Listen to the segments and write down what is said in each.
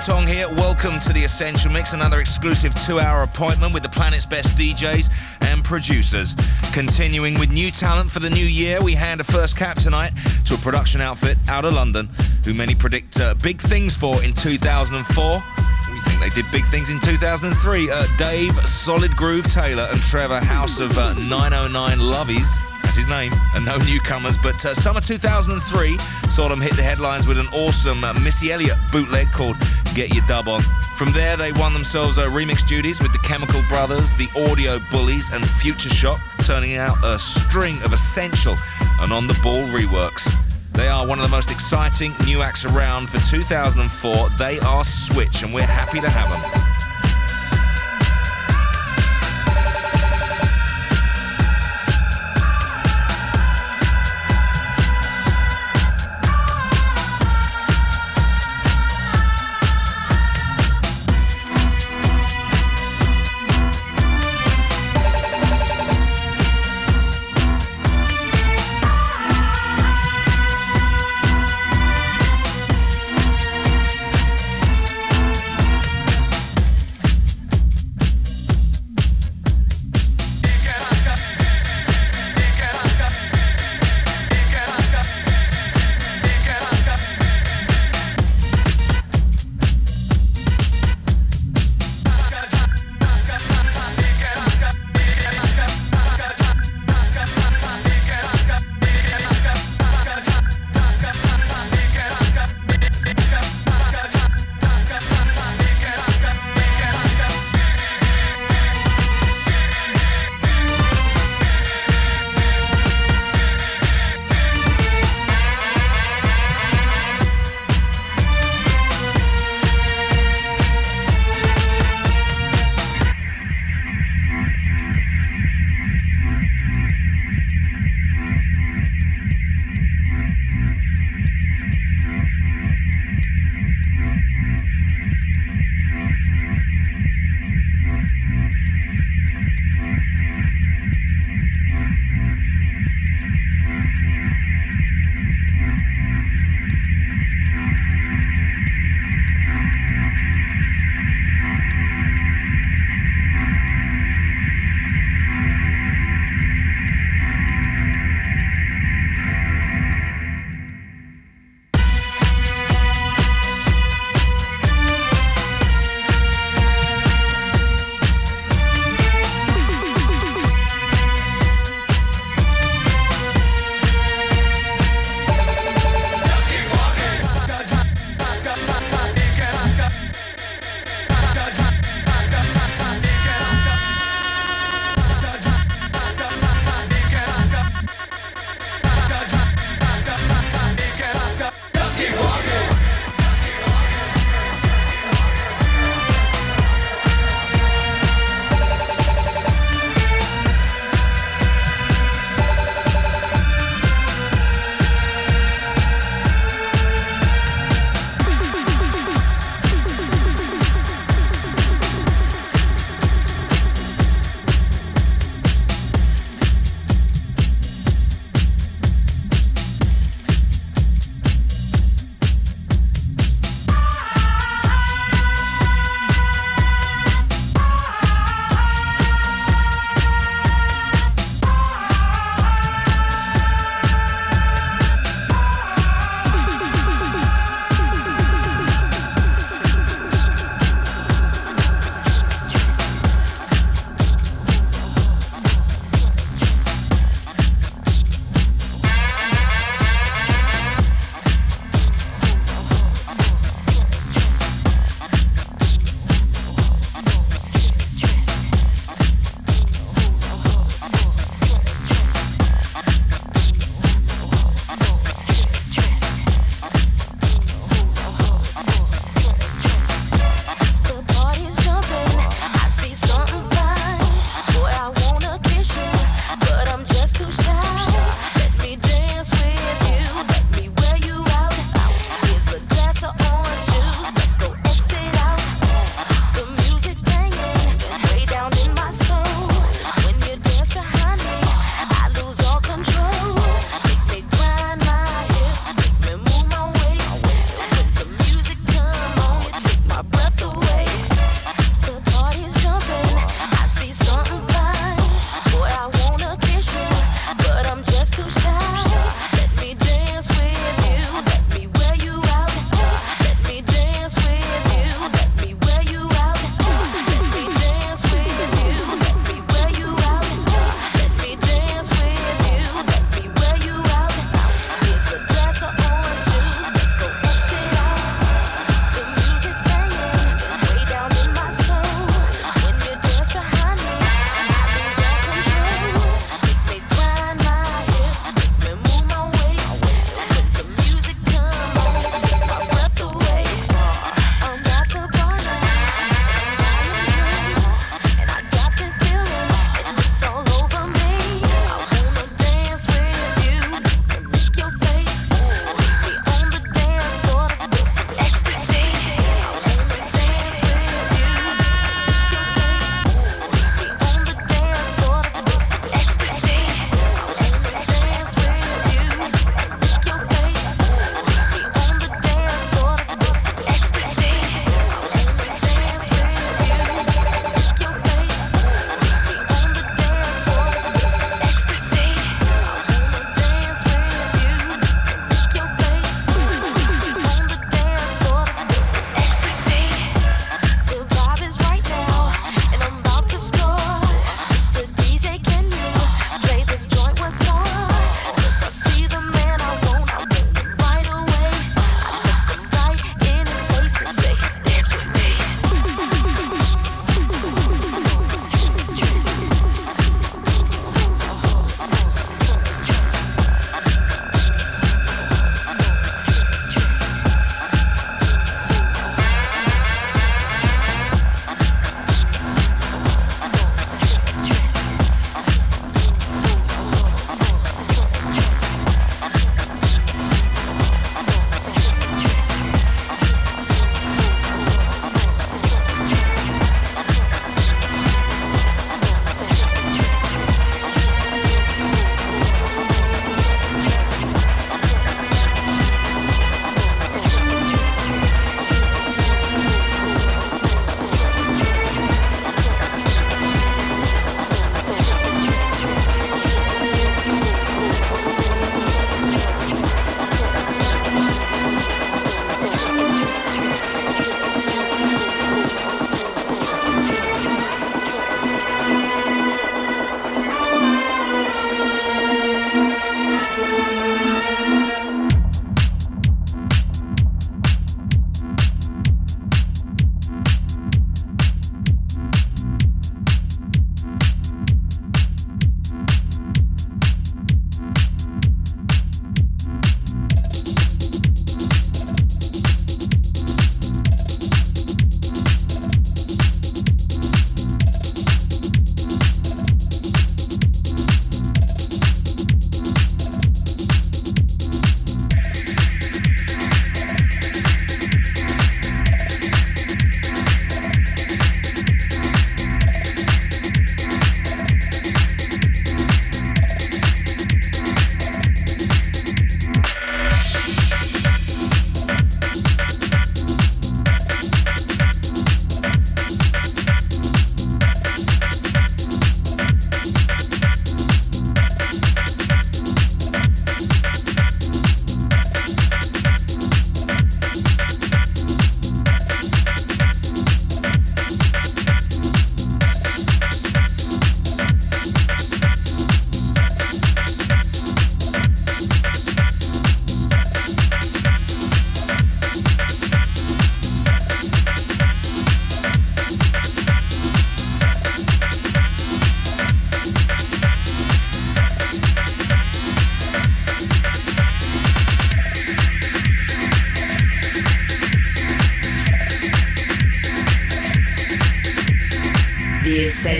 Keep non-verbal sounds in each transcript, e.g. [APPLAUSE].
Tong here. Welcome to the Essential Mix, another exclusive two-hour appointment with the planet's best DJs and producers. Continuing with new talent for the new year, we hand a first cap tonight to a production outfit out of London, who many predict uh, big things for in 2004. We think they did big things in 2003. Uh, Dave Solid Groove Taylor and Trevor House of uh, 909 Loveys that's his name, and [LAUGHS] no newcomers. But uh, summer 2003 saw them hit the headlines with an awesome uh, Missy Elliott bootleg called Get Your Dub On. From there, they won themselves uh, remix duties with the Chemical Brothers, the Audio Bullies, and Futureshock, turning out a string of essential and on the ball reworks. They are one of the most exciting new acts around for 2004. They are Switch, and we're happy to have them.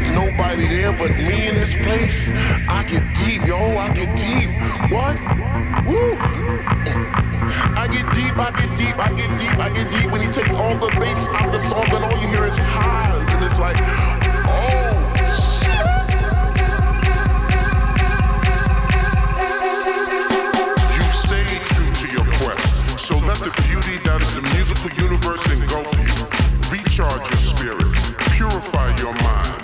there's nobody there but me in this place. I get deep, yo, I get deep. What? Woo! I get deep, I get deep, I get deep, I get deep. When he takes all the bass out the song, and all you hear is highs, and it's like, oh. So let the beauty that is the musical universe engulf you. Recharge your spirit. Purify your mind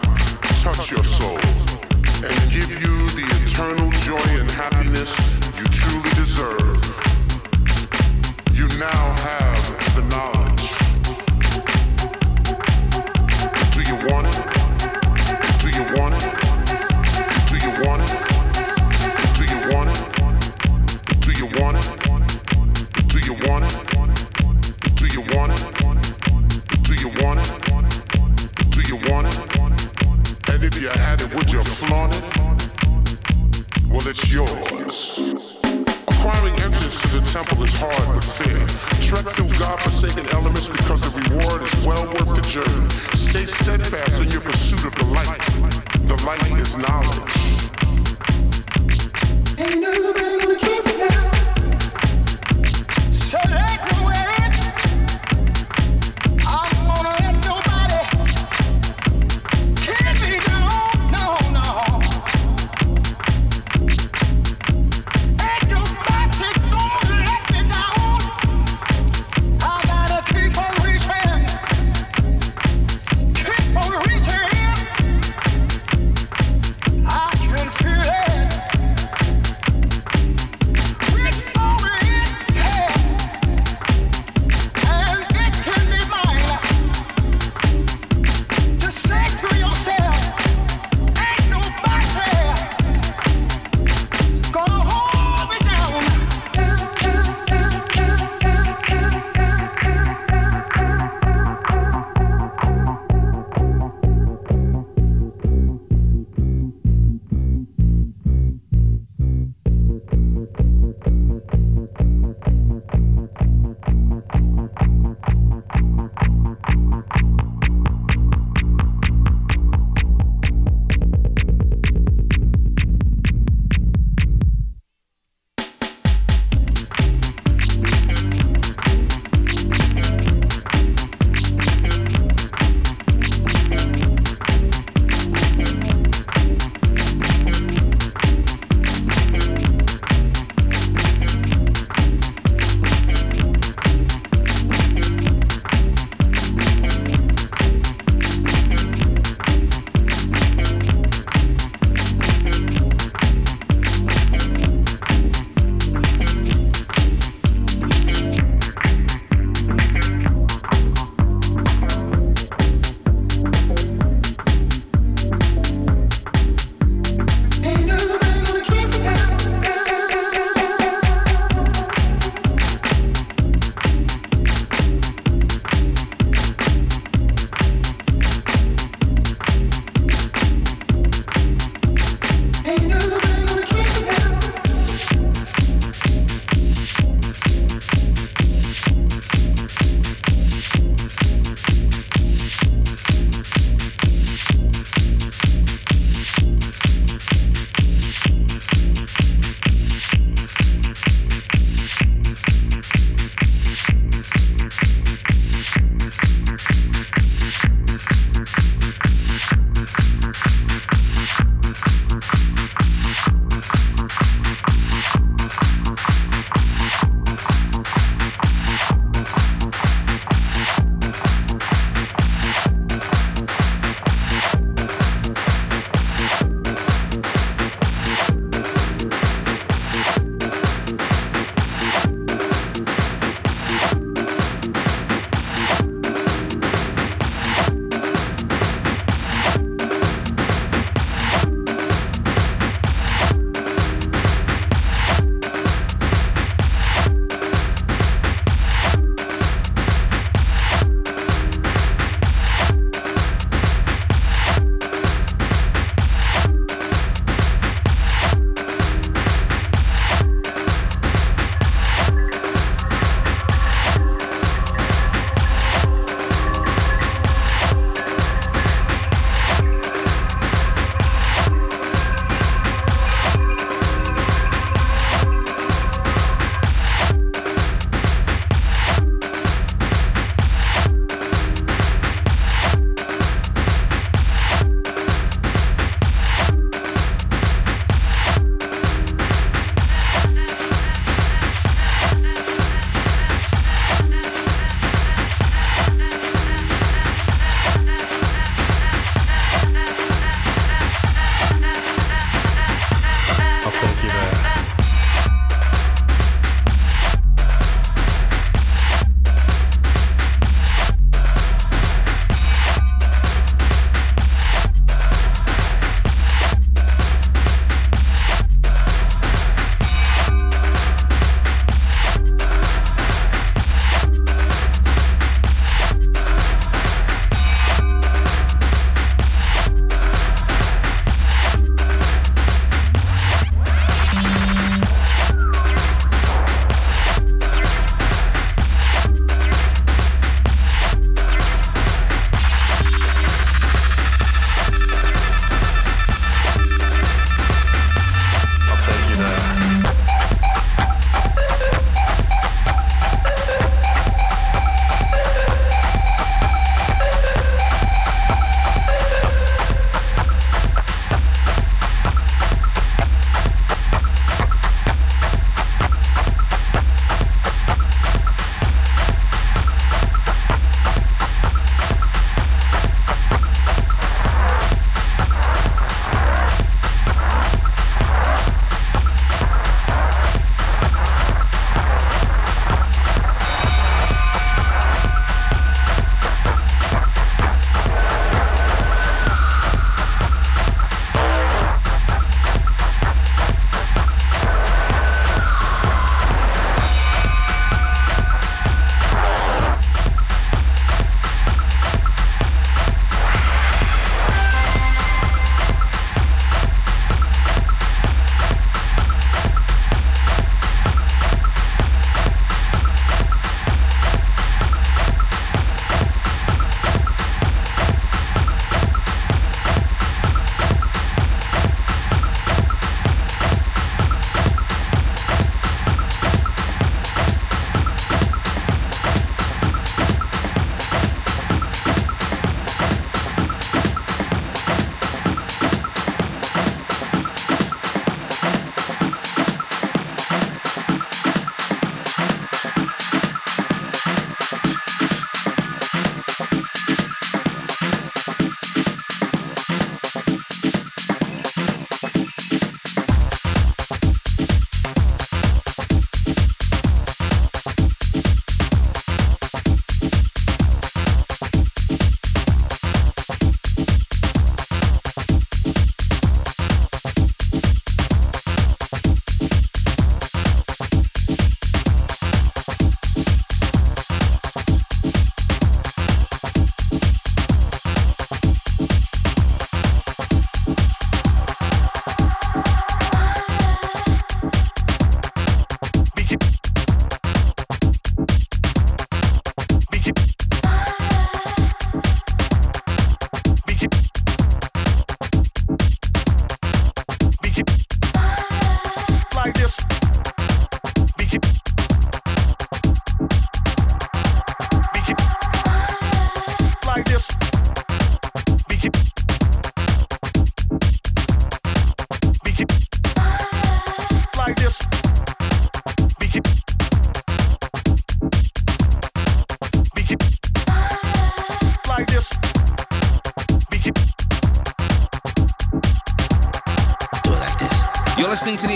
touch your soul and give you the eternal joy and happiness you truly deserve. You now have the knowledge. Do you want it? that's yours. Acquiring entrance to the temple is hard but fair. Trek through godforsaken elements because the reward is well worth the journey. Stay steadfast in your pursuit of the light. The light is knowledge.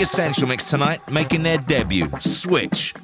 Essential Mix tonight, making their debut, Switch.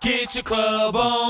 Get your club on.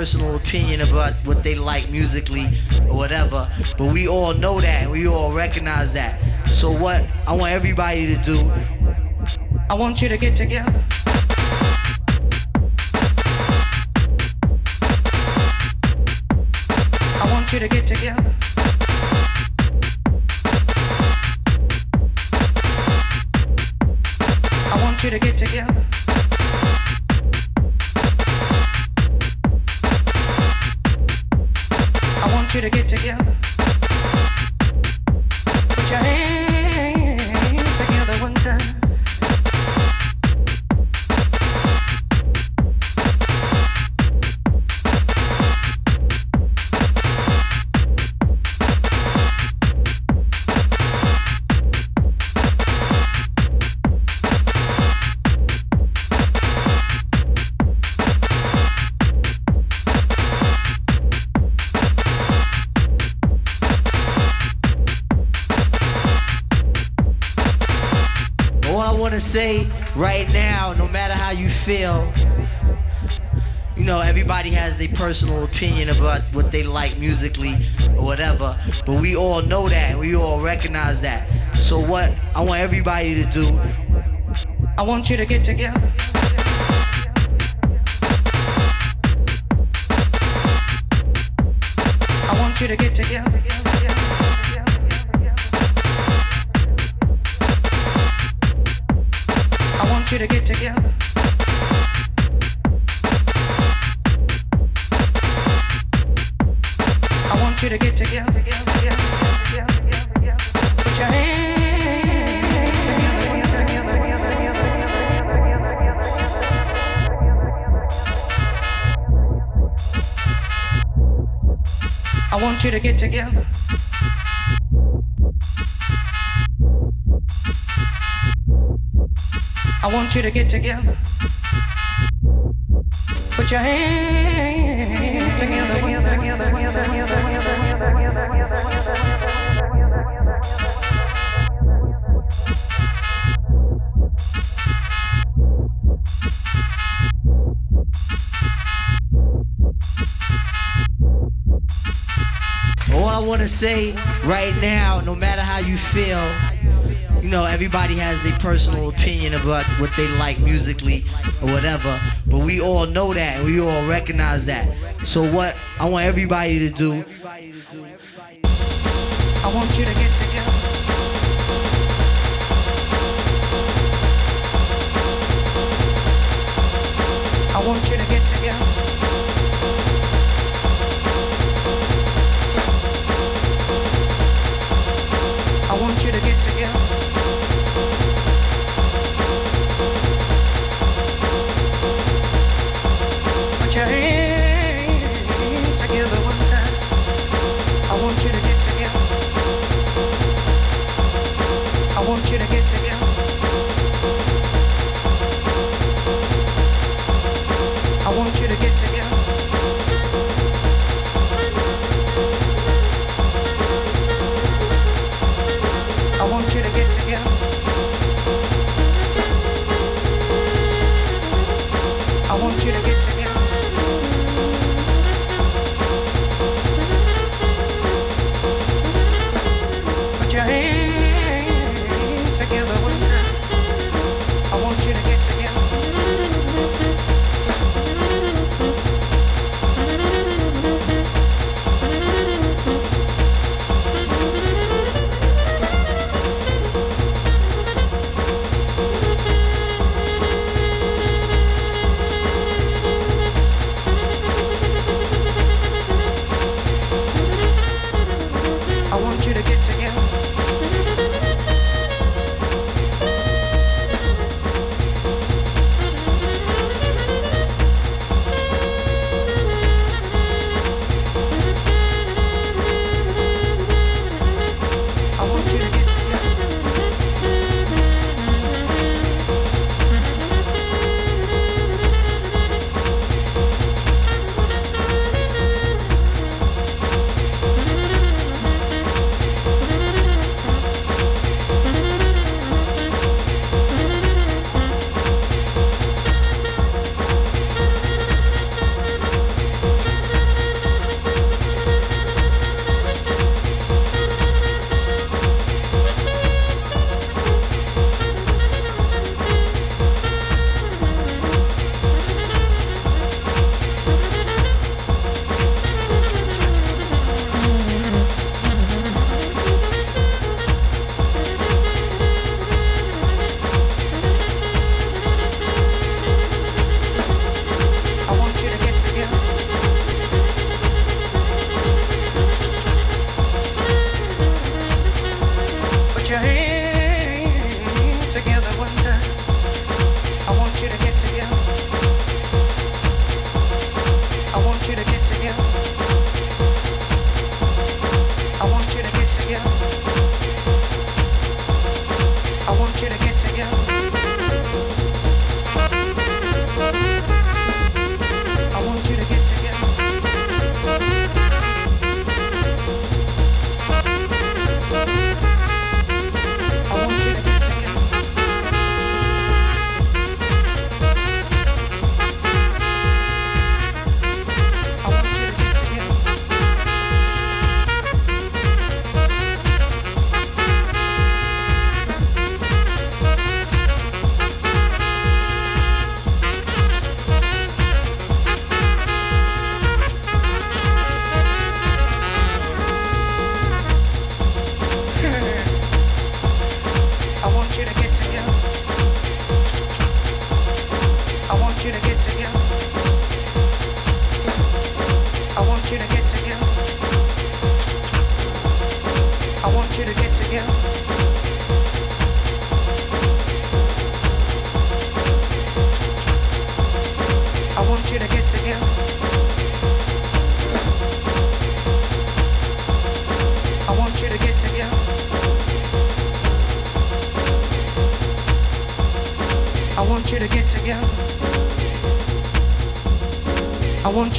Personal opinion about what they like musically or whatever, but we all know that we all recognize that. So, what I want everybody to do, I want you to get together. I want you to get together. Feel, you know, everybody has their personal opinion about what they like musically or whatever, but we all know that we all recognize that. So, what I want everybody to do, I want you to get together. I want you to get together. I want you to get together. Want you to get together. Put your hands together. I want you to get together. I want you to get together. Put your hands together. all say right now, no matter how you feel, you know, everybody has their personal opinion about what they like musically or whatever, but we all know that and we all recognize that. So, what I want everybody to do,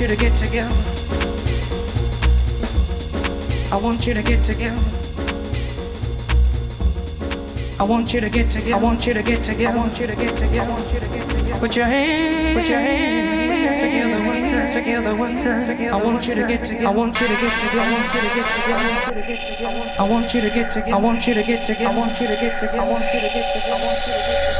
you to get together. I want you to get together. I want you to get together. I want you to get together. I want you to get together. I want you to get together. Put your hands, put your hands together one time, together one time. I want you to get together. I want you to get together. I want you to get together. I want you to get together. I want you to get together. I want you to get together. I want you to get together. I want you to get together.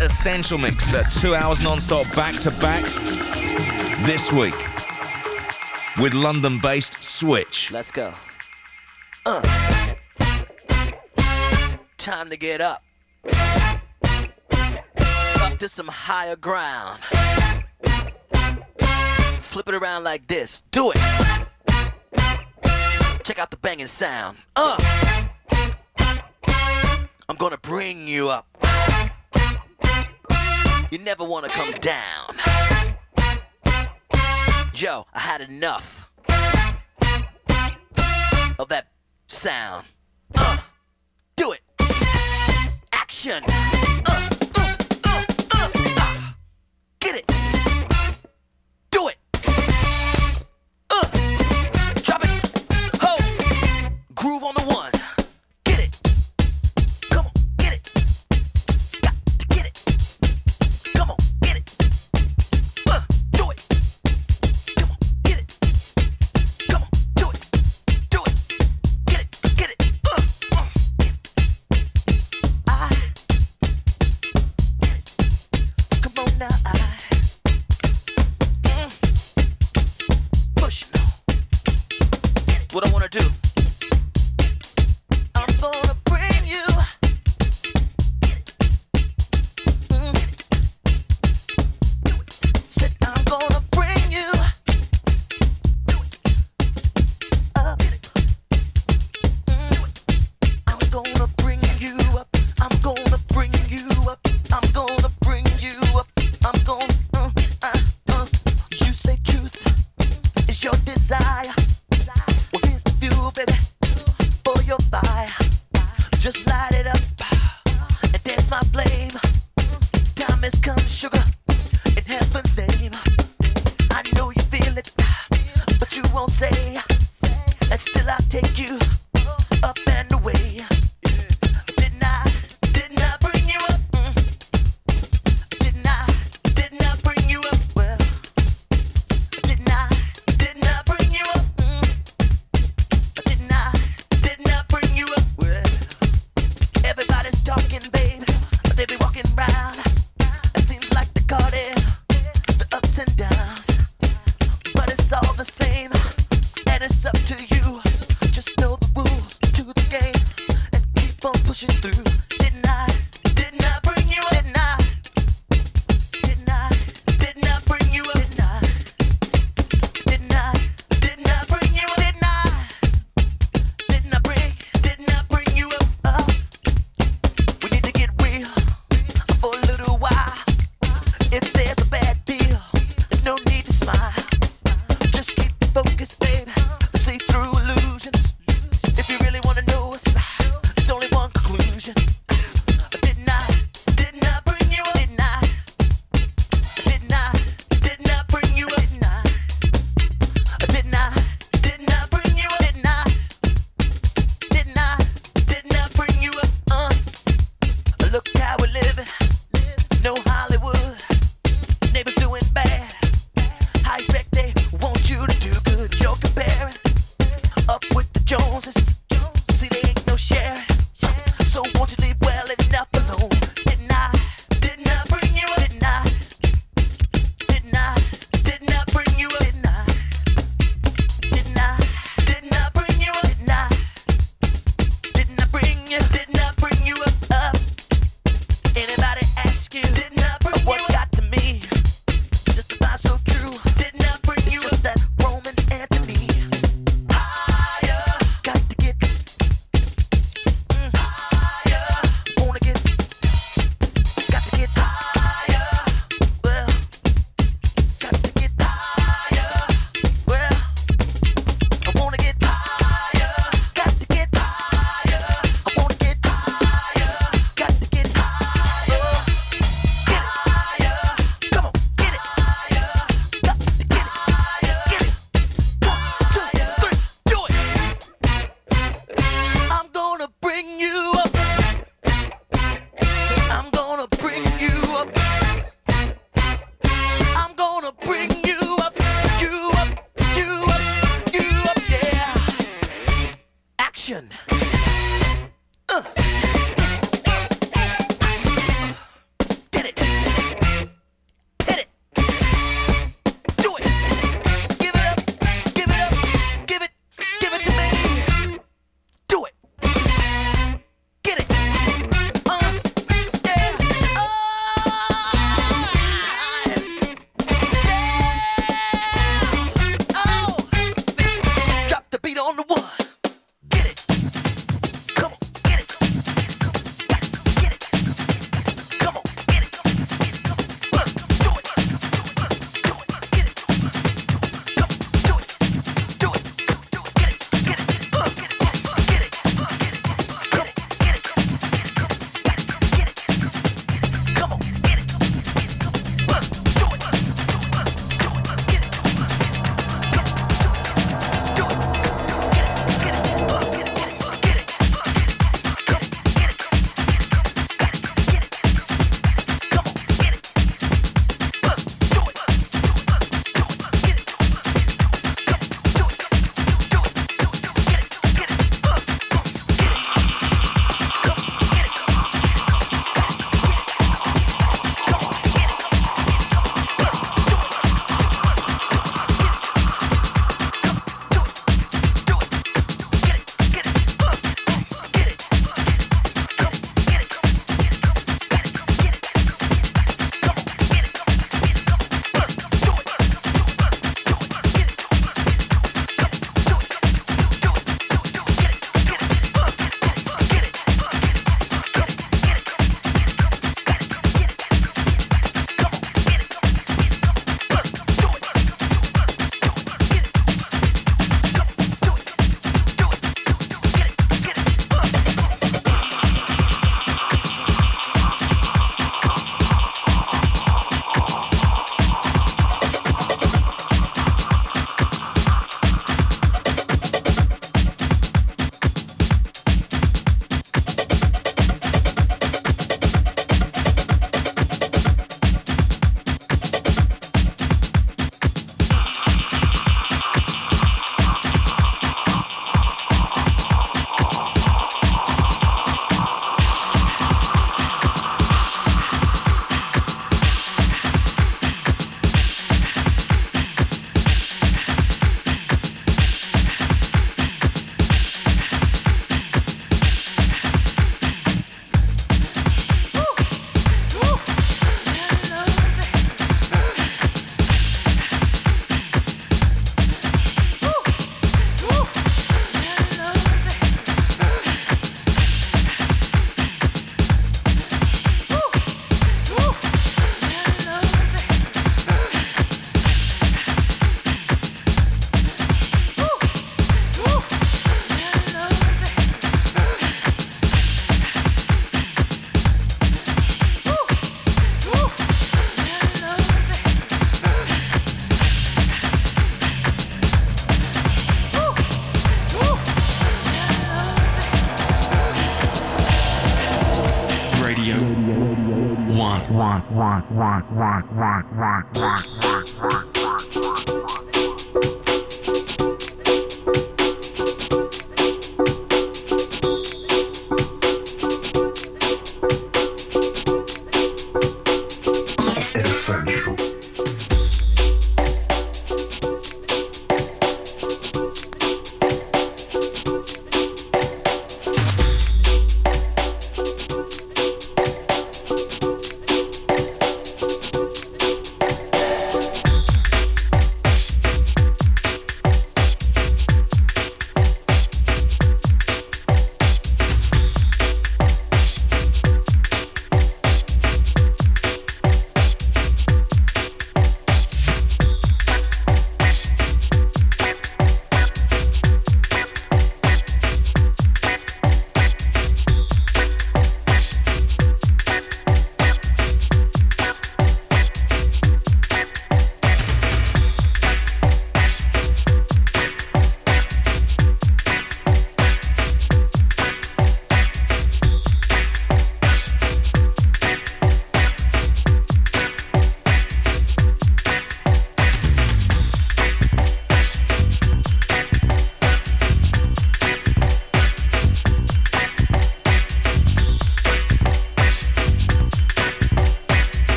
Essential Mix uh, two hours non-stop back-to-back this week with London-based Switch. Let's go. Uh. Time to get up. Up to some higher ground. Flip it around like this. Do it. Check out the banging sound. Uh. I'm gonna down. Yo, I had enough of that sound. Uh, do it. Action.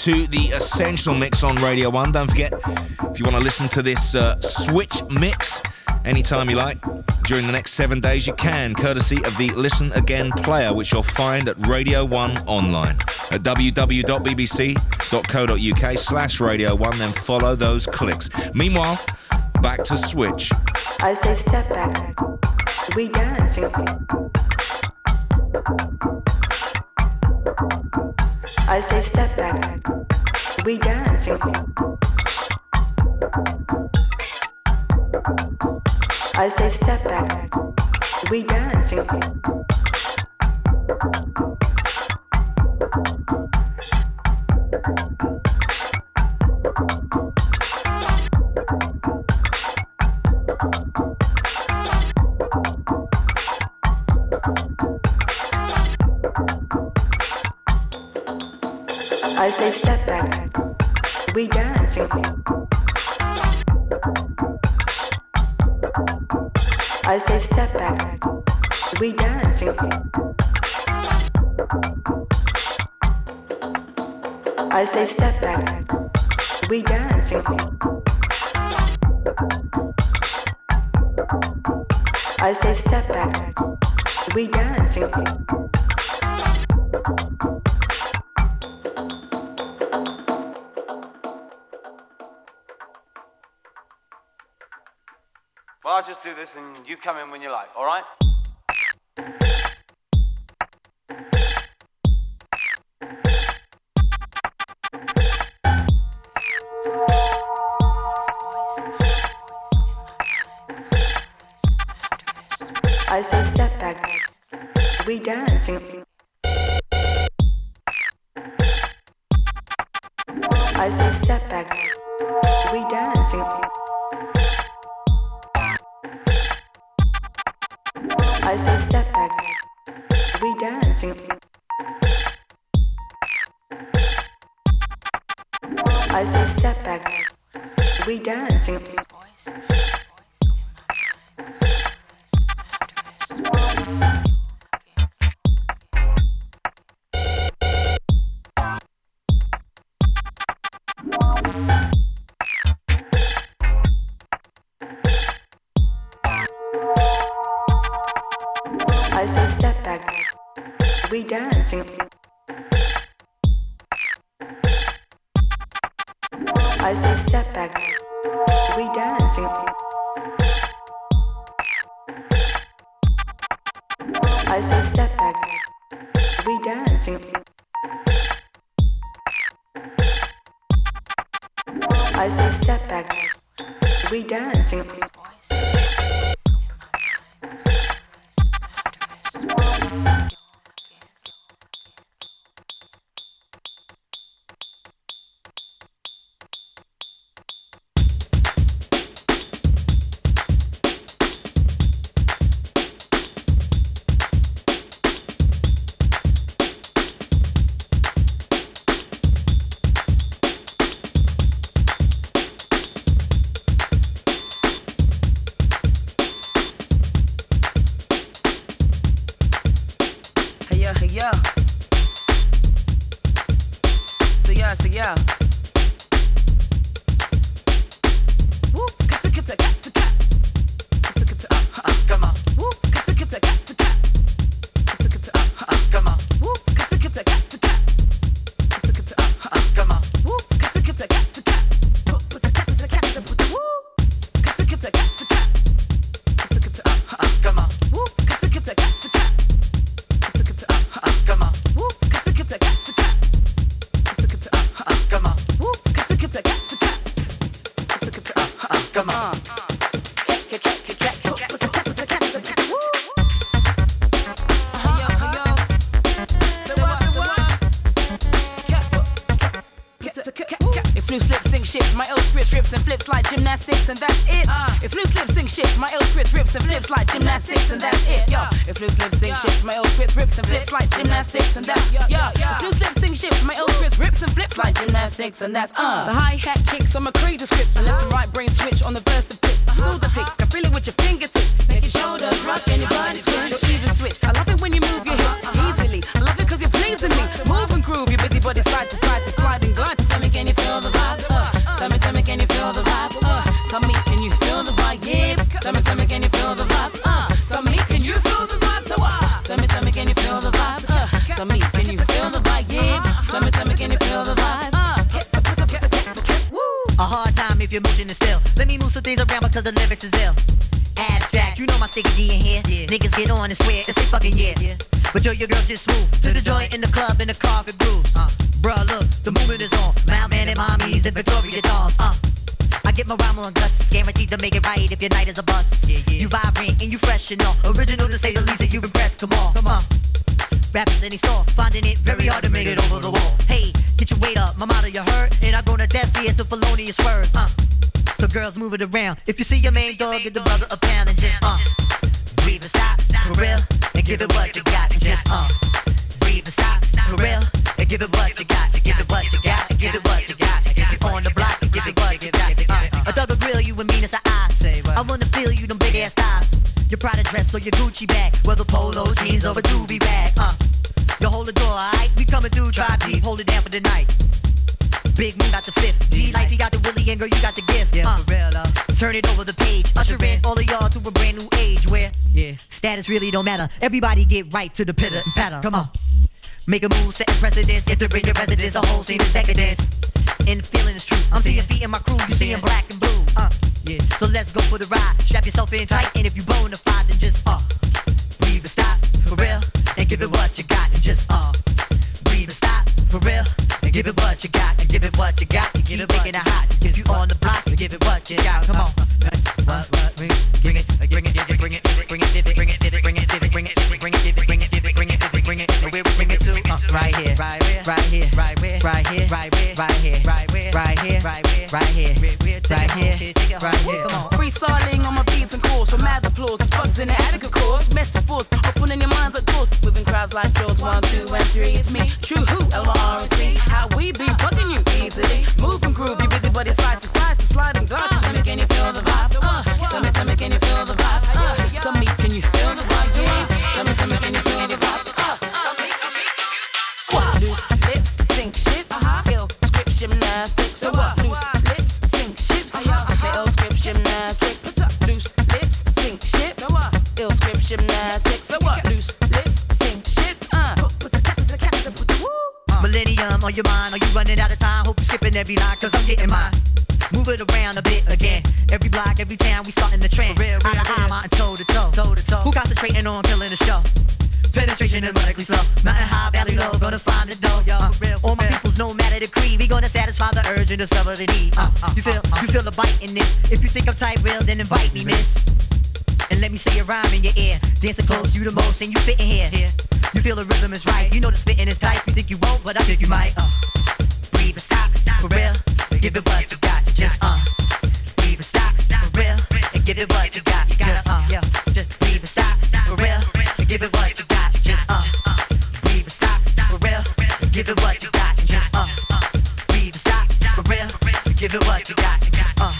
To the Essential Mix on Radio 1. Don't forget, if you want to listen to this uh, switch mix anytime you like, during the next seven days, you can, courtesy of the Listen Again player, which you'll find at Radio 1 online at www.bbc.co.uk slash Radio 1. Then follow those clicks. Meanwhile, back to Switch. I say step back. We dancing. I say step back. We dancing. I say step back. We dancing. Say step back. We dancing. I say step back. We dancing. Well, I'll just do this and you come in when you like, alright? I I say step back. We dancing. I say step back. We dancing. I say step back. We dancing. The brother status really don't matter. Everybody get right to the pitter and patter. Come on. Make a move, setting precedence, entering your residence, a whole scene is decadence. And the feeling is true. I'm seeing feet in my crew, you seeing black and blue. Uh, yeah. So let's go for the ride. Strap yourself in tight, and if you bona fide, then just uh, breathe and stop for real, and give it what you got, and just uh, breathe and stop for real, and give it what you got, and give it what you got, and keep making it hot. If you on the block, and give it what you got. Come on. What, what, bring it, bring it, bring it, bring it, bring it, bring it, bring it, bring it, bring it, bring it, bring it, bring it, right here, right where, right here, right where, right here, right where, right here, right where, right here, right where, right here, right here, right here. Come on. Freestyling on my beats and calls from mad applause. There's bugs in the attic, of course. Metaphors opening your minds at doors. Within crowds like yours, one, two, and three. It's me, true who, L-Y-R-C. How we be bugging you easily. Move and groove, you busy body side to side to slide and glide. Tell me, can you feel the vibe? Uh, tell me, tell me, can you feel the vibe? Uh, tell me, can you feel the vibe? Yeah. Tell me, tell me, can you feel the vibe? So what? Loose lips, sink ships. Uh, put the cat to the cat to put the woo. Millennium on your mind, are you running out of time? Hope you're skipping every line, cause I'm getting mine. Move it around a bit again. Every block, every town, we starting the trend. Eye to eye, mountain toe to toe. toe to toe. Who concentrating on killing the show? Penetration is medically slow. Mountain high, valley low, gonna find the dough, yo. Uh, all my peoples, no matter the creed, we gonna satisfy the urge and discover the need. Uh, you feel, you feel the bite in this. If you think I'm tight, real, then invite me, miss. And let me say a rhyme in your ear. Dancing close, you the most, and you fit in here. You feel the rhythm is right. You know the spitting is tight. You think you won't, but I think you might. Uh, breathe and stop, for real. Give it what you got. Just uh, breathe and stop, for real. And give it what you got. Just uh, yeah. Just breathe and stop, for real. And give it what you got. Just uh, breathe and stop, for real. And give it what you got. Just uh, breathe and stop, for real. And give it what you got. Just uh,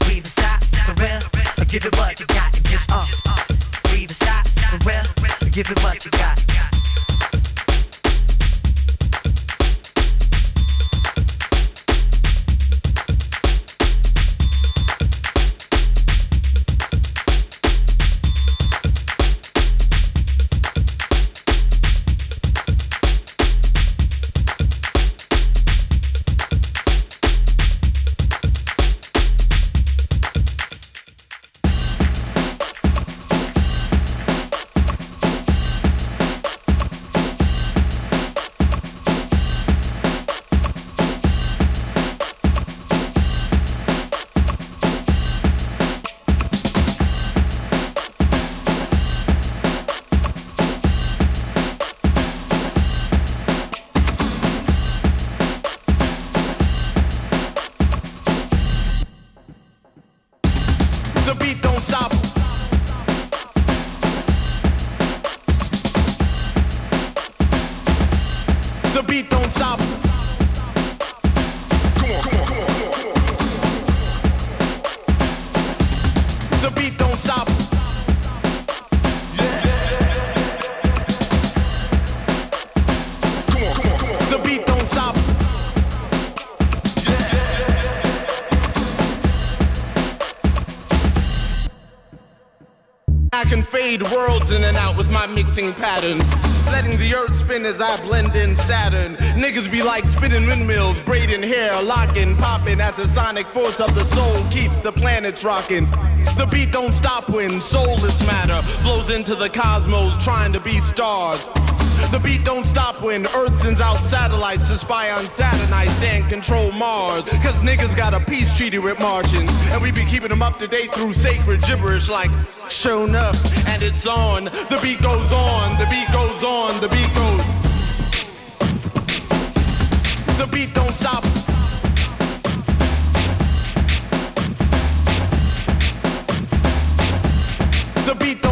breathe and stop, for real. And give it what you got. Just uh, breathe and stop, for real. Give it what you got. Patterns. Letting the earth spin as I blend in Saturn. Niggas be like spinning windmills, braiding hair, locking, popping as the sonic force of the soul keeps the planets rocking. The beat don't stop when soulless matter flows into the cosmos trying to be stars. The beat don't stop when Earth sends out satellites to spy on Saturnites and control Mars. Cause niggas got a peace treaty with Martians. And we be keeping them up to date through sacred gibberish like shown up and it's on. The beat goes on, the beat goes on, the beat goes. The beat don't stop. The beat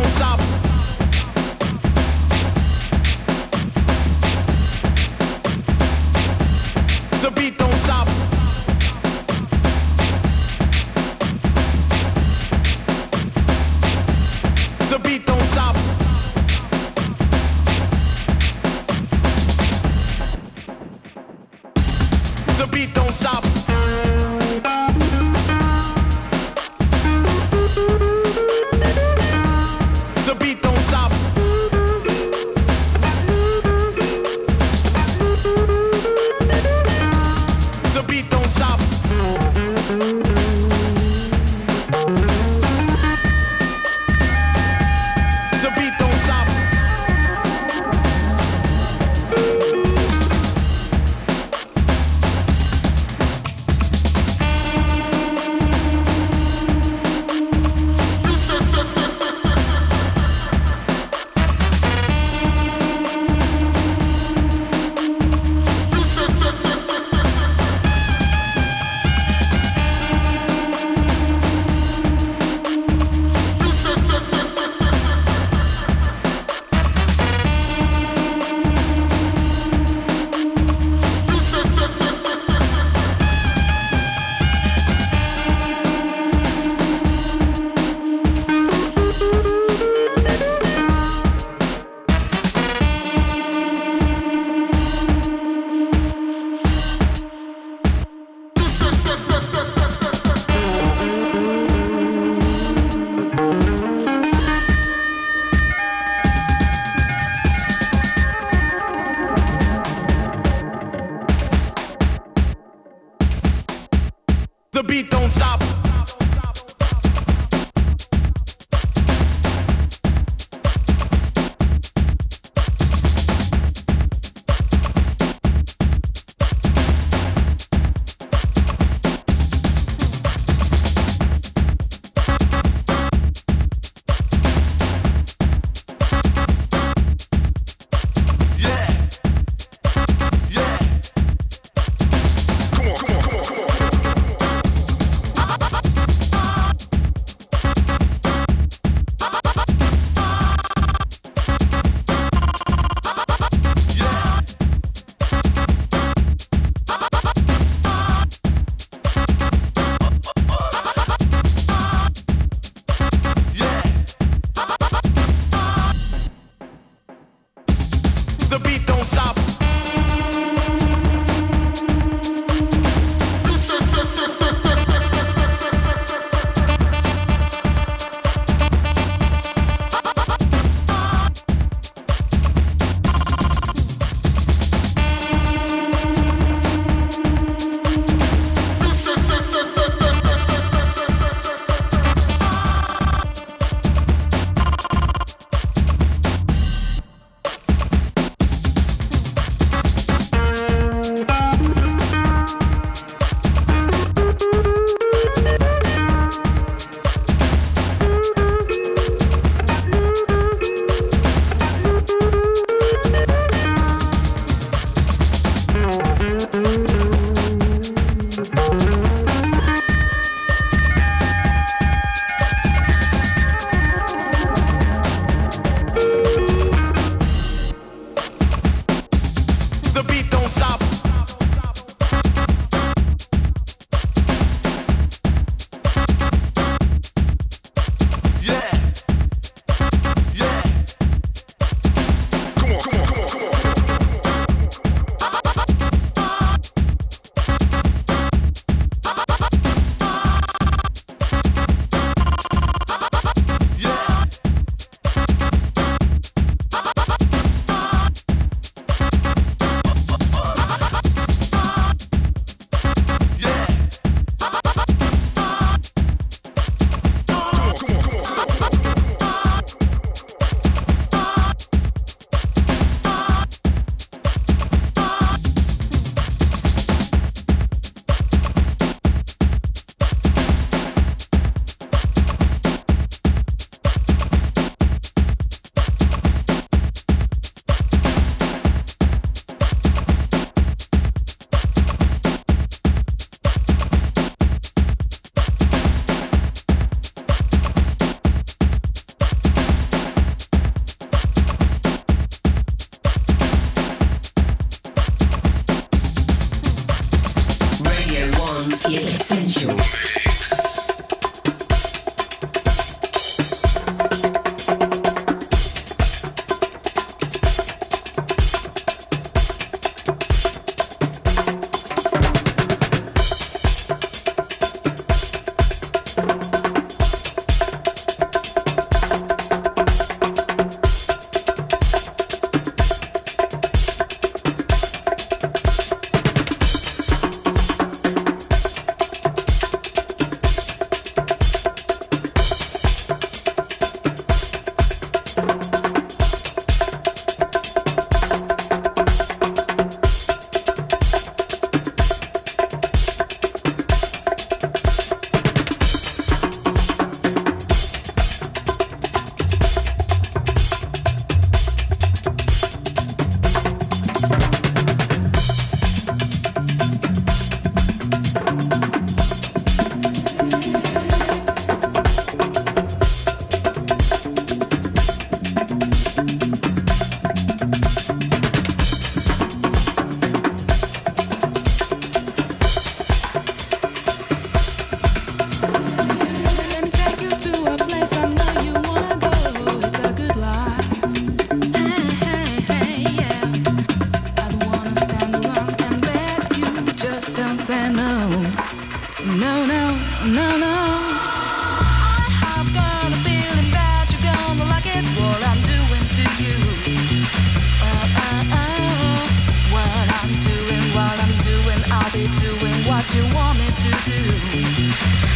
you want me to do?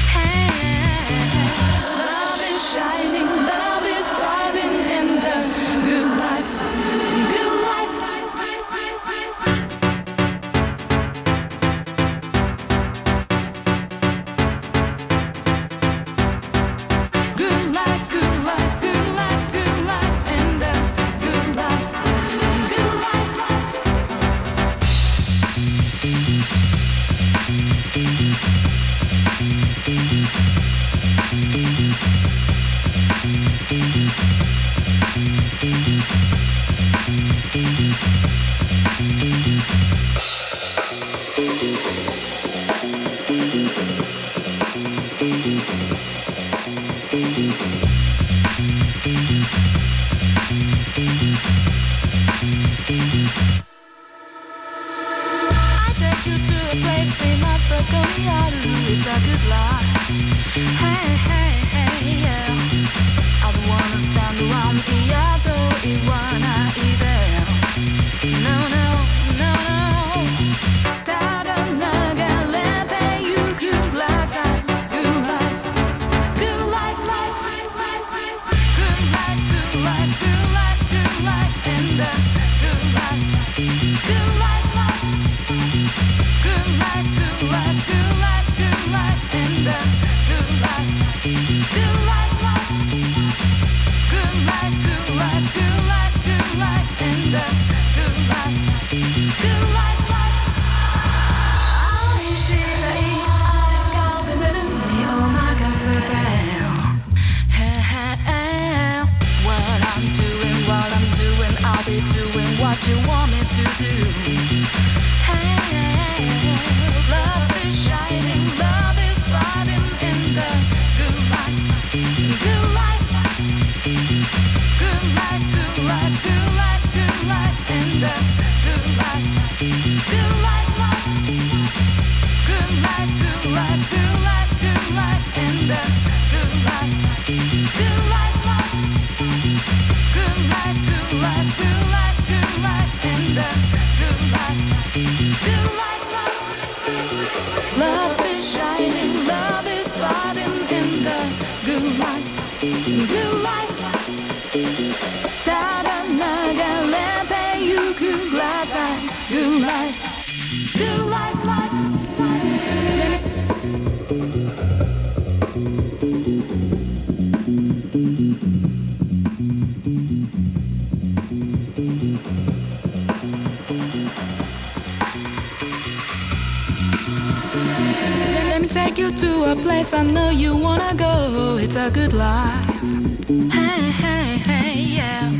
it's a good life. Hey, hey, hey, yeah.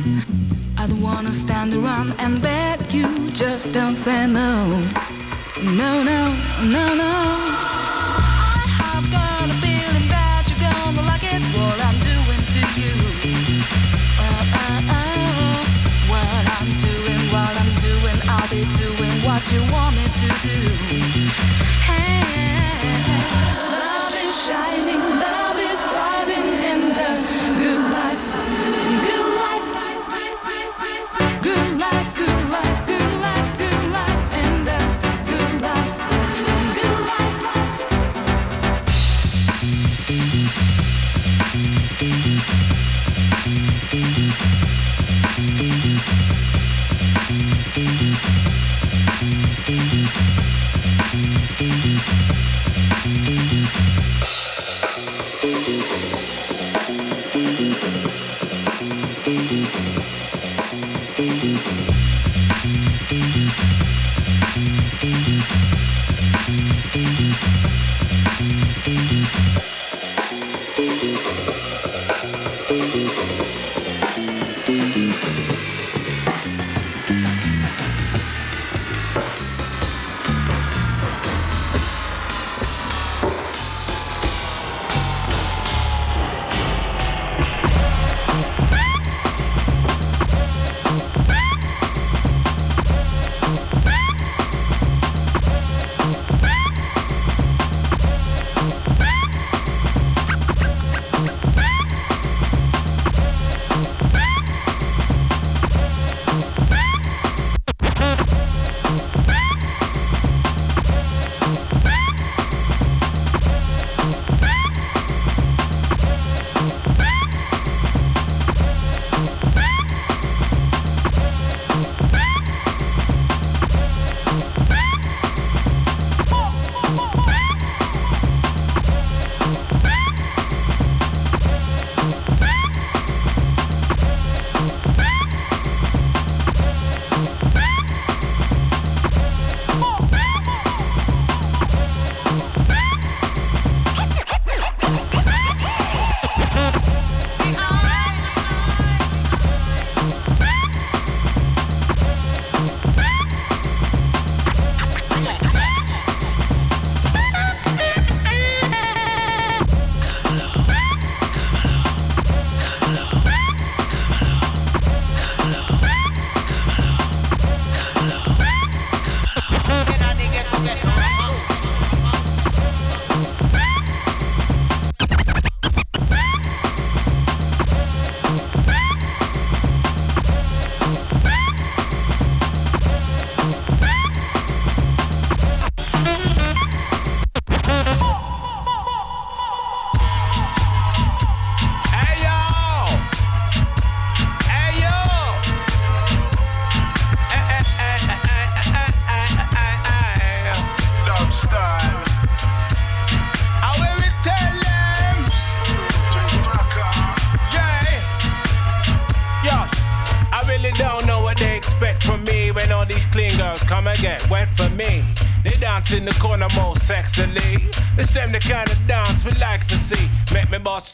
I don't wanna stand around and beg you, just don't say no. No, no, no, no.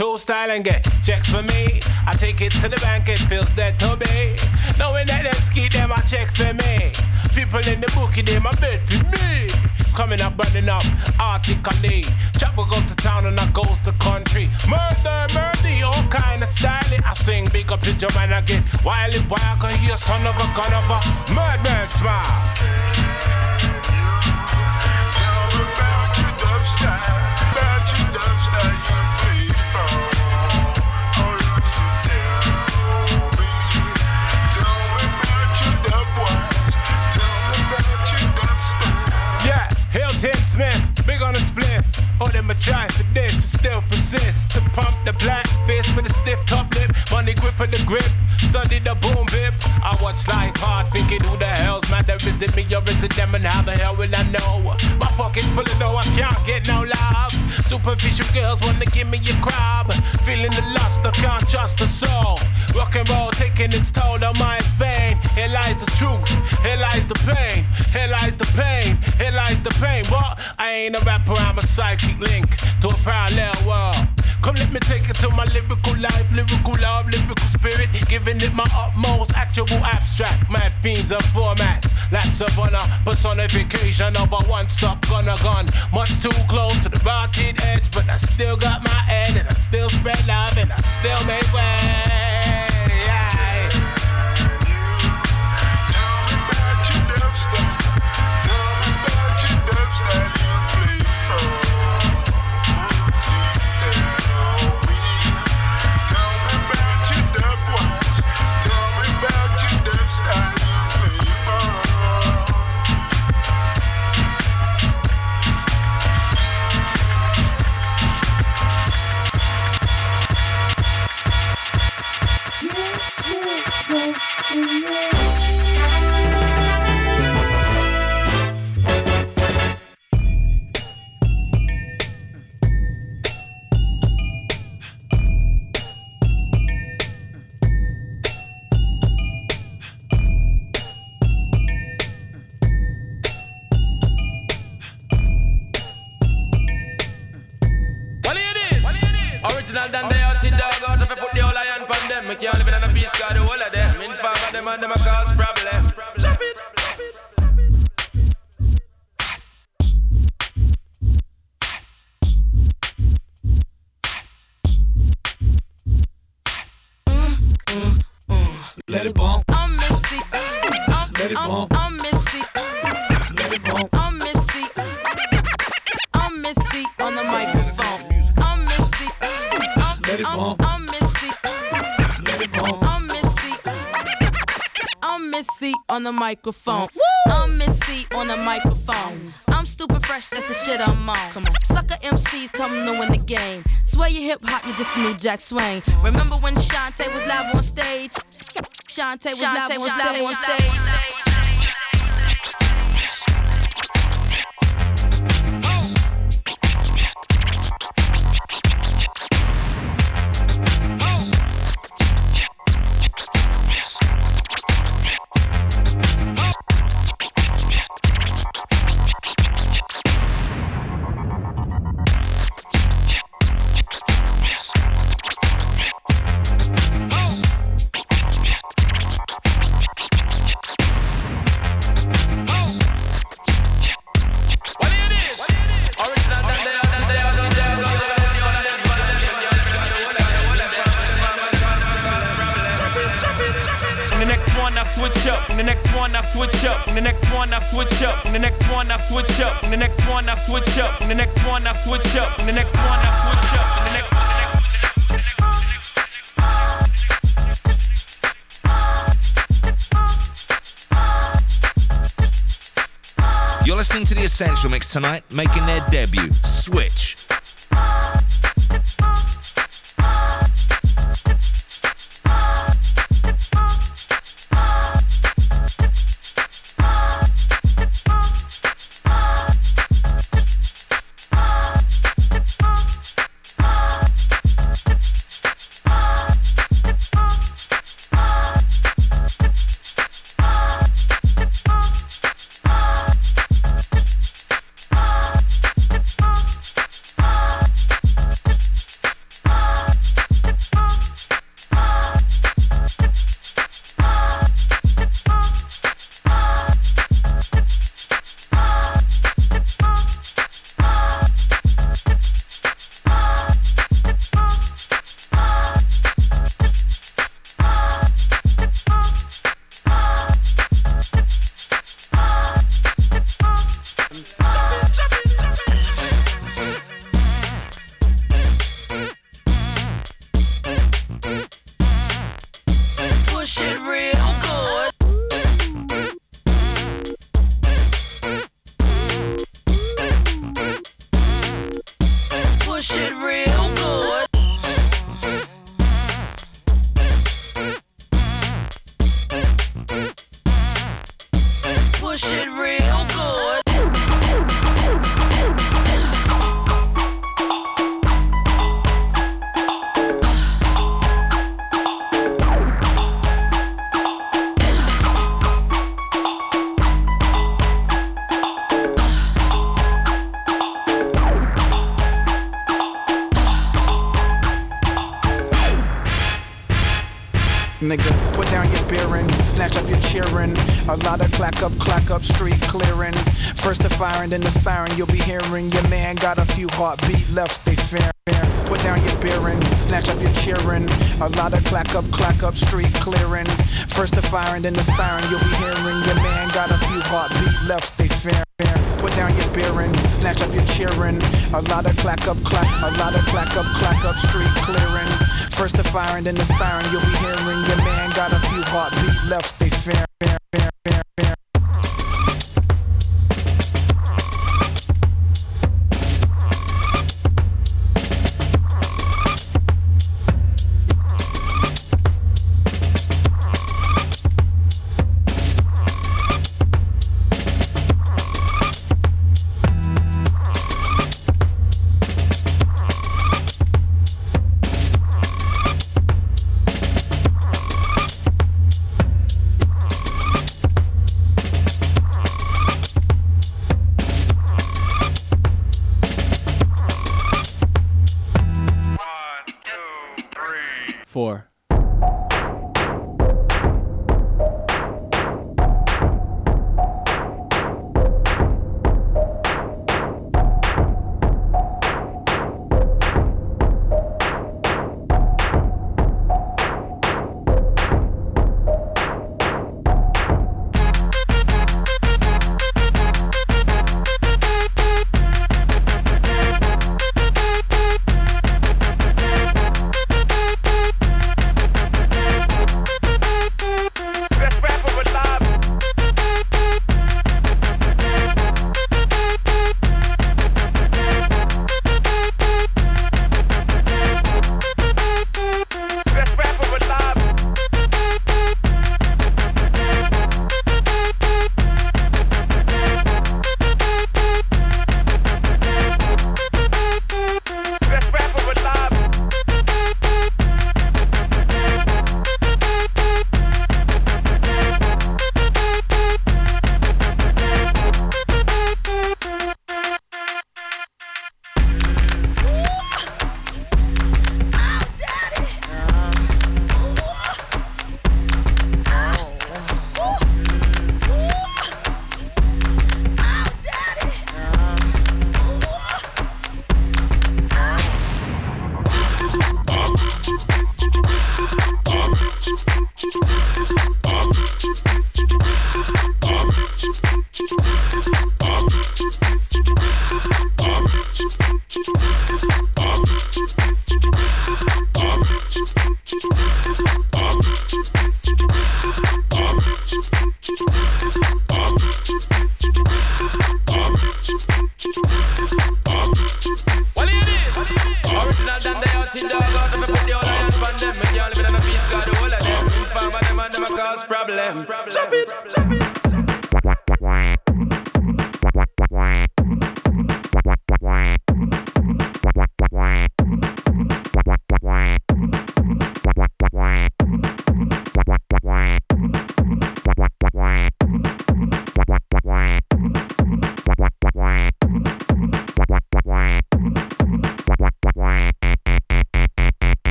Two style and get checks for me. I take it to the bank, it feels dead to me. Knowing that them ski them, I check for me. People in the bookie, them, I bet for me. Coming up, burning up, artically. Chop will go to town and I goes to country. Murder, murder, all kind of style. I sing big up to your man again. While it while I can hear son of a gun of a madman smile. To pump the black fist with a stiff top lip. Money grip of the grip. Study the boom bip. I watch life hard, thinking who the hell's matter? Is it me or is it them? And how the hell will I know? My pocket full of dough, I can't get no love. Superficial girls wanna give me a crab. Feeling the lust, I can't trust the soul. Rock and roll taking its toll on my vein. Here lies the truth, here lies the pain, here lies the pain, here lies the pain. But I ain't a rapper, I'm a psychic link to a parallel world. Come let me take it to my lyrical life, lyrical love, lyrical spirit, giving it my utmost actual abstract. Mad themes and formats, laps of honor, personification of a one-stop gunner gun. Much too close to the rotted edge, but I still got my head and I still spread love and I still make way. can't microphone. I'm Missy on the microphone. I'm stupid fresh, that's the shit I'm on. Come on. Sucker MCs coming to win the game. Swear you hip hop, you just new Jack Swain. Remember when Shantae was live on stage? Shantae was live on stage. On stage. Listening to the Essential Mix tonight, making their debut. Switch. First the siren you'll be hearing. Your man got a few heartbeat left, stay fair. Put down your beerin', snatch up your cheering. A lot of clack up, clack up, street clearing. First the firing, then the siren you'll be hearing. Your man got a few heartbeat left, stay fair. Put down your beerin', snatch up your cheering. A lot of clack up, clack, a lot of clack up, clack up, street clearing. First the firing, then the siren you'll be hearing. Your man got a few heartbeat left,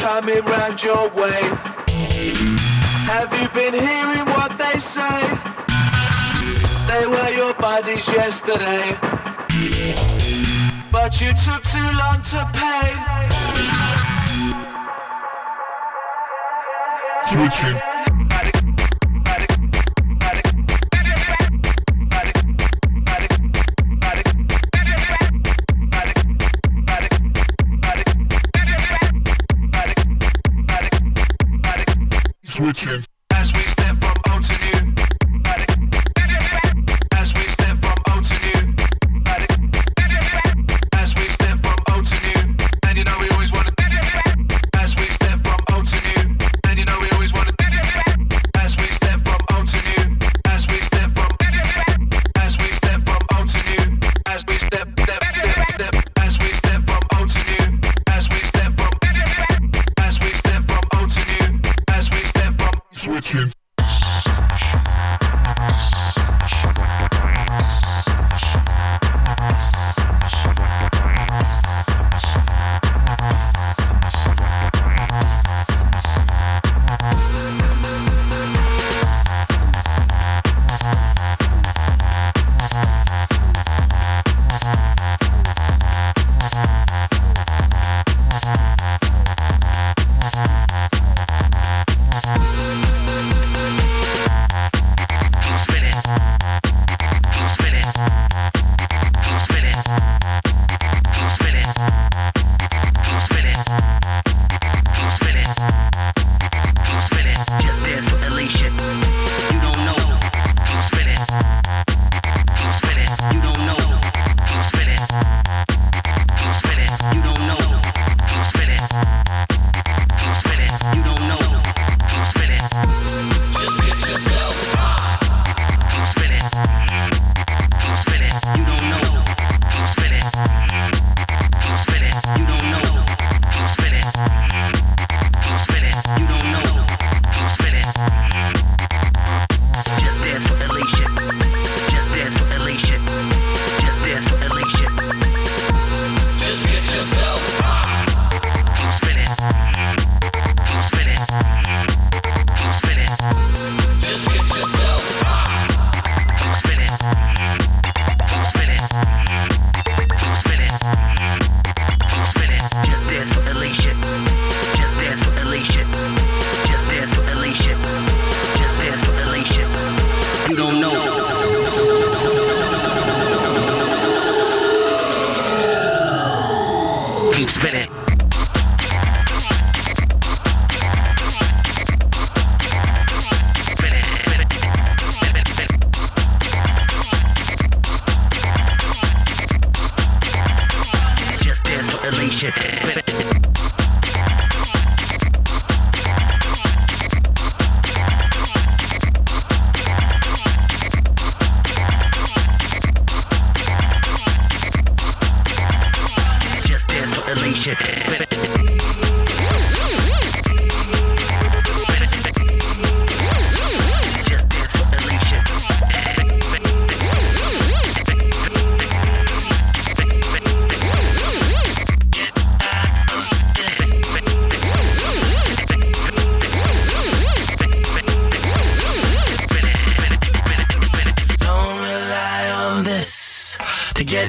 coming round your way. Have you been hearing what they say? They were your buddies yesterday. But you took too long to pay. Switching. switching.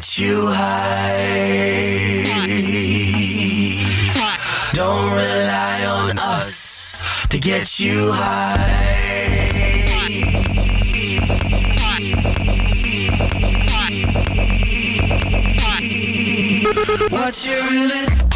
that you high. Don't rely on us to get you high. What's your list?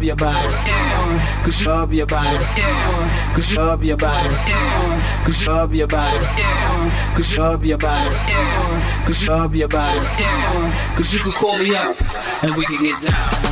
up your body. Cause you love your body. Cause you love your body. Cause you love your body. Cause you love your body. Cause you up your body. Cause you could call me up and we can get down.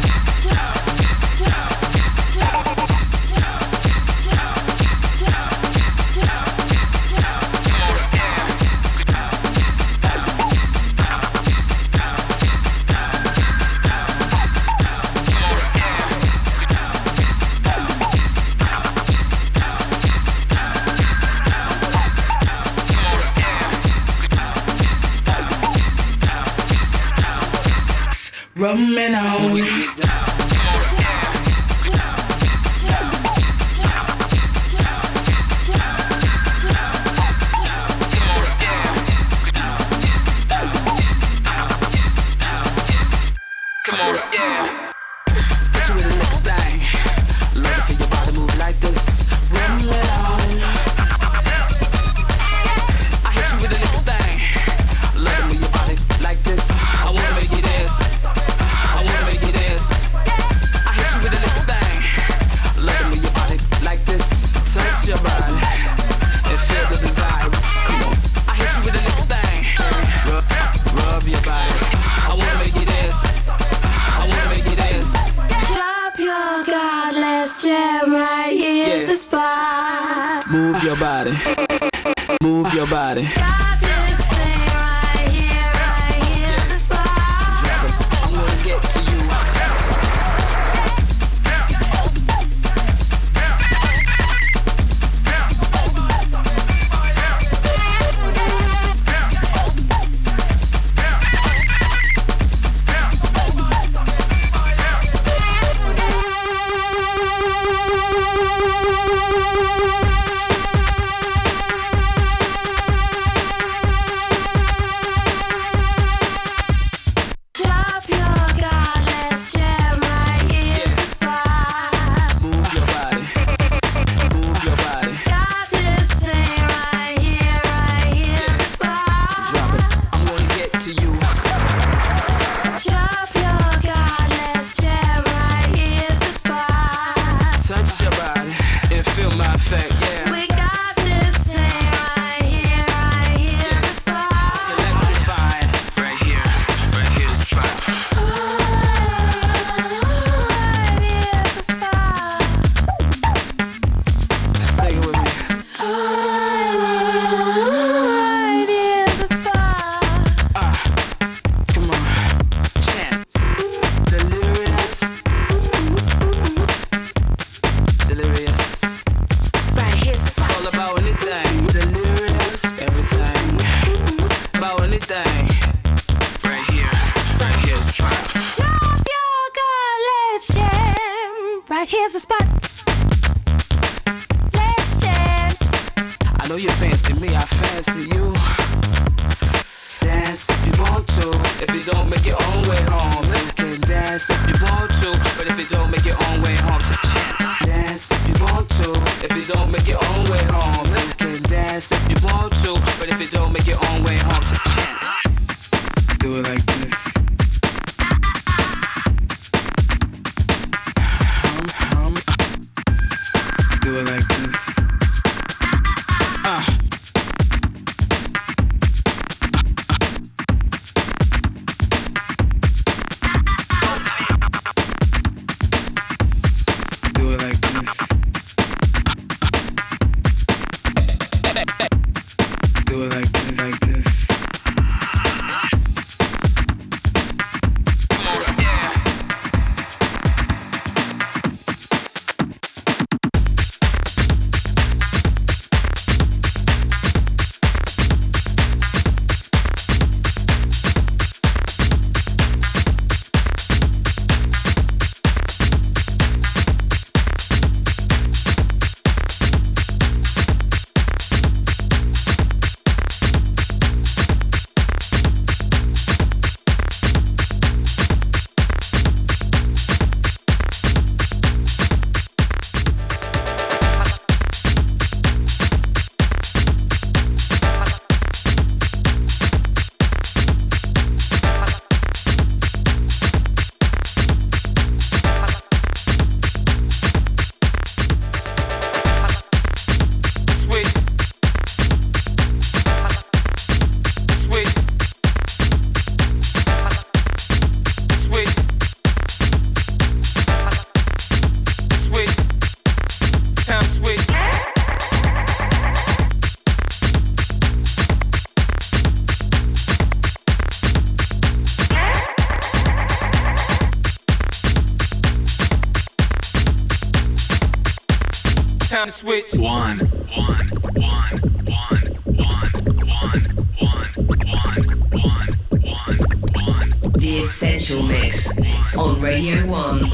switch. One, one, one, one, one, one, one, one, one, one, one. The Essential Mix on Radio 1.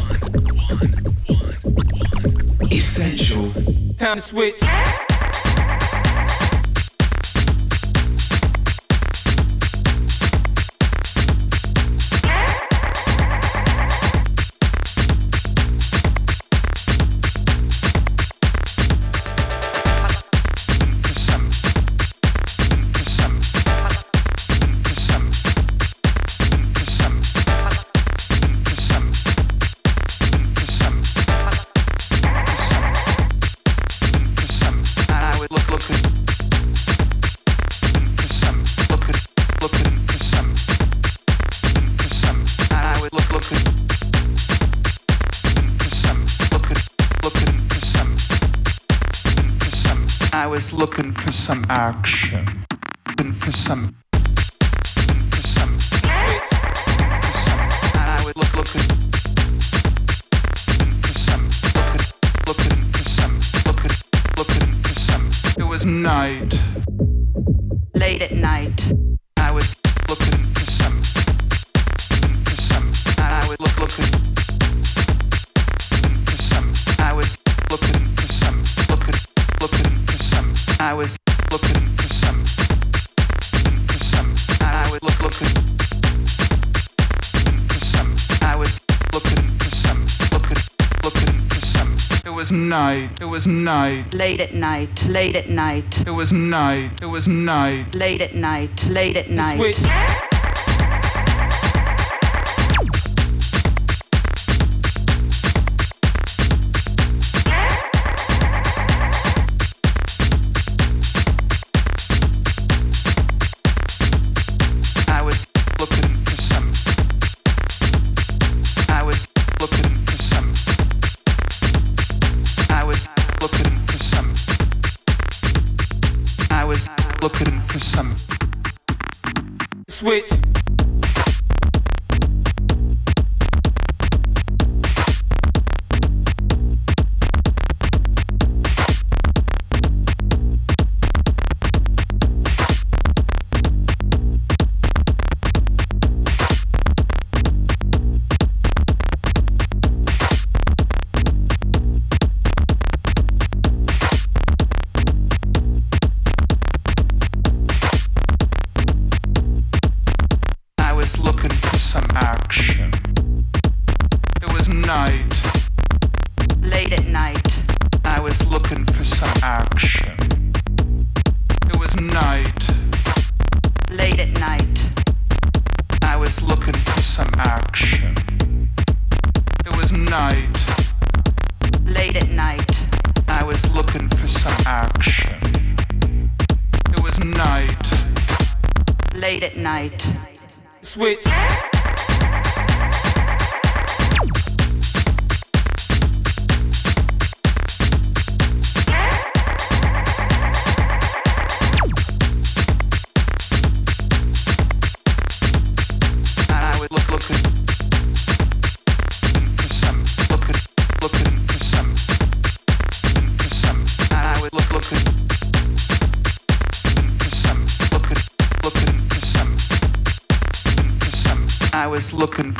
Essential. Time to switch. some action, looking for some, looking for some, looking for some. And I would look, looking, looking for some, looking, looking for some, looking, looking for some. It was night. was night. Late at night. Late at night. It was night. It was night. Late at night. Late at night. Switch.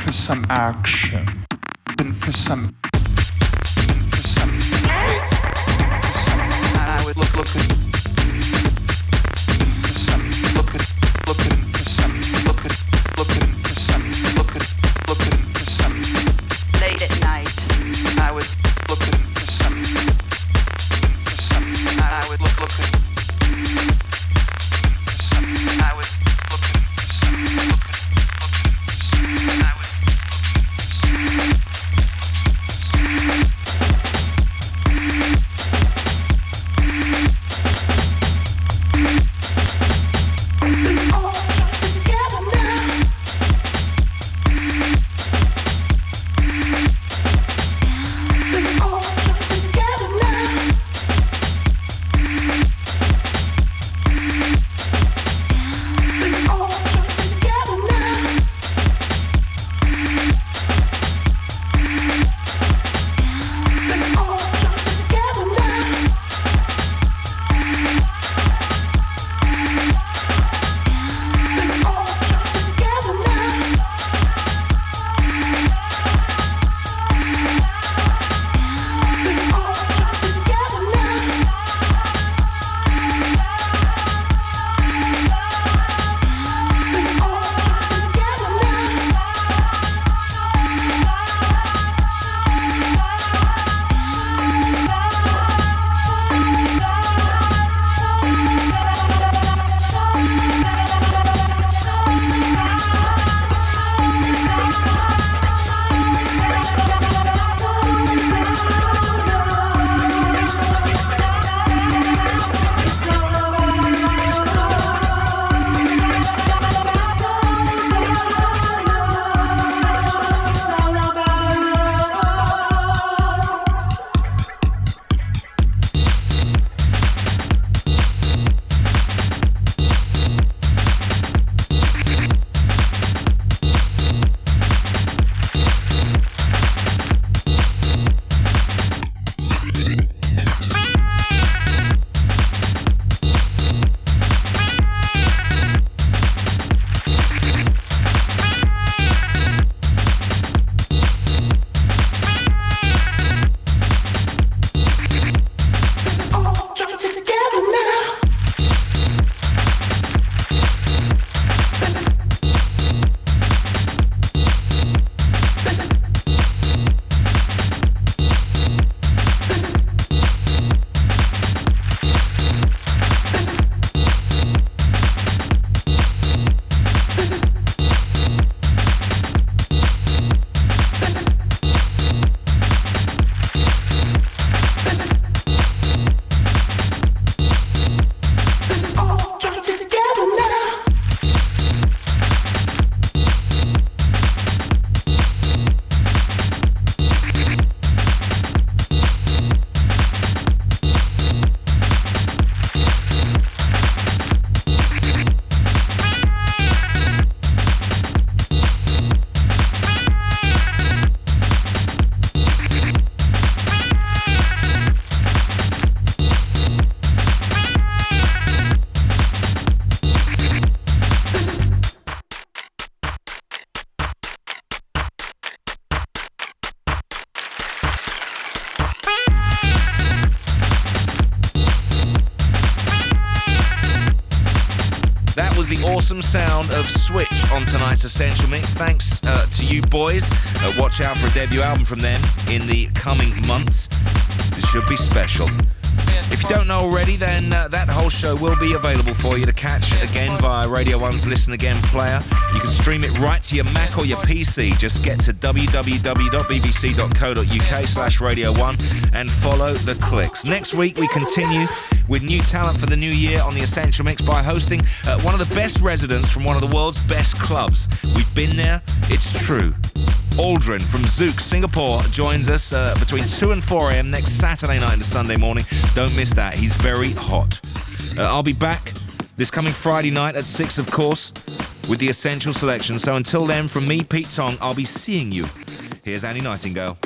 for some action. Special. If you don't know already, then uh, that whole show will be available for you to catch again via Radio 1's Listen Again player. You can stream it right to your Mac or your PC. Just get to www.bbc.co.uk slash Radio 1 and follow the clicks. Next week, we continue with new talent for the new year on the Essential Mix by hosting uh, one of the best residents from one of the world's best clubs. We've been there, it's true. Aldrin from Zouk, Singapore, joins us uh, between 2 and 4 a.m. next Saturday night and Sunday morning. Don't miss that. He's very hot. Uh, I'll be back this coming Friday night at 6, of course, with the Essential Selection. So until then, from me, Pete Tong, I'll be seeing you. Here's Annie Nightingale.